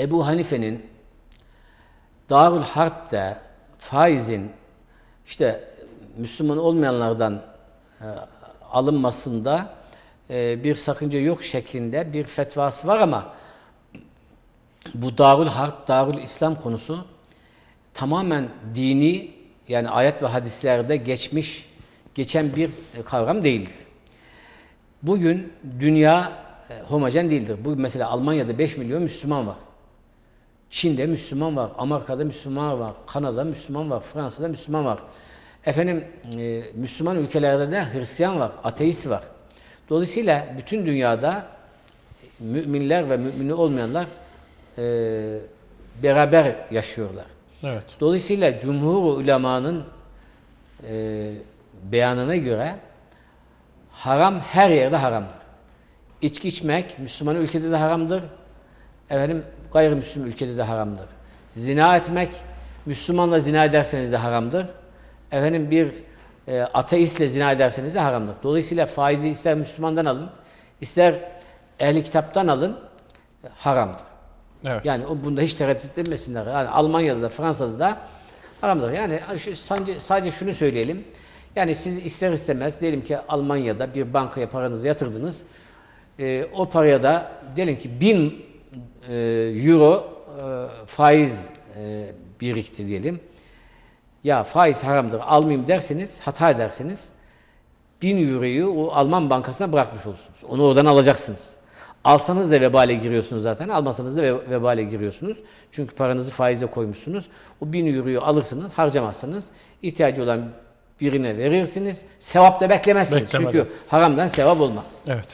Ebu Hanife'nin Darül Harp'te faizin işte Müslüman olmayanlardan e, alınmasında e, bir sakınca yok şeklinde bir fetvası var ama bu Darül Harp, Darül İslam konusu tamamen dini yani ayet ve hadislerde geçmiş, geçen bir e, kavram değildir. Bugün dünya e, homojen değildir. Bugün mesela Almanya'da 5 milyon Müslüman var. Çin'de Müslüman var, Amerika'da Müslüman var, Kanada'da Müslüman var, Fransa'da Müslüman var. Efendim e, Müslüman ülkelerde de Hristiyan var, ateist var. Dolayısıyla bütün dünyada müminler ve mümini olmayanlar e, beraber yaşıyorlar. Evet. Dolayısıyla cumhur ulemanın e, beyanına göre haram her yerde haramdır. İçki içmek Müslüman ülkede de haramdır. Efendim gayrimüslim ülkede de haramdır. Zina etmek Müslümanla zina ederseniz de haramdır. Efendim bir e, ateistle zina ederseniz de haramdır. Dolayısıyla faizi ister Müslümandan alın, ister ehli kitaptan alın e, haramdır. Evet. Yani o bunda hiç tereddüt etmesinler. Yani Almanya'da da Fransa'da da haramdır. Yani şu- sadece, sadece şunu söyleyelim. Yani siz ister istemez diyelim ki Almanya'da bir bankaya paranızı yatırdınız. Ee, o paraya da diyelim ki 1000 e, euro e, faiz e, birikti diyelim. Ya faiz haramdır almayayım derseniz hata edersiniz. 1000 euroyu o Alman bankasına bırakmış olursunuz. Onu oradan alacaksınız. Alsanız da vebale giriyorsunuz zaten, almasanız da ve- vebale giriyorsunuz. Çünkü paranızı faize koymuşsunuz. O 1000 euroyu alırsınız, harcamazsınız. İhtiyacı olan birine verirsiniz. Sevap da beklemezsiniz. Beklemeden. Çünkü haramdan sevap olmaz. Evet.